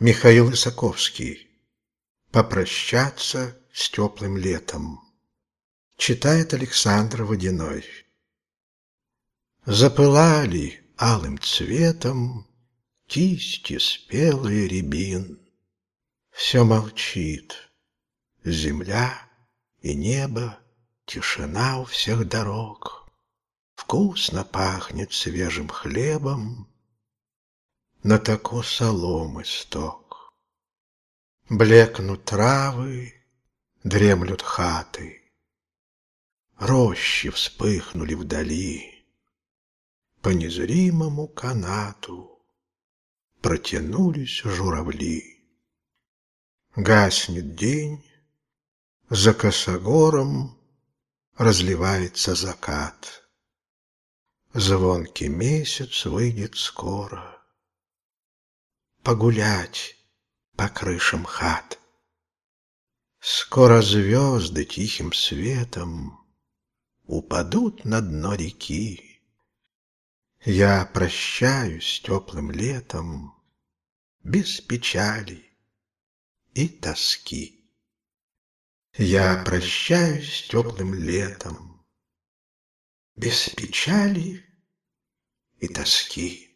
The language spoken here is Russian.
Михаил Исаковский. Попрощаться с теплым летом. Читает Александр Водяной. Запылали алым цветом Кисти спелые рябин. Все молчит. Земля и небо, Тишина у всех дорог. Вкусно пахнет свежим хлебом, На тако соломы сток. Блекнут травы, дремлют хаты, Рощи вспыхнули вдали. По незримому канату Протянулись журавли. Гаснет день, за косогором Разливается закат. Звонкий месяц выйдет скоро. Погулять по крышам хат. Скоро звезды тихим светом Упадут на дно реки. Я прощаюсь теплым летом Без печали и тоски. Я прощаюсь теплым летом Без печали и тоски.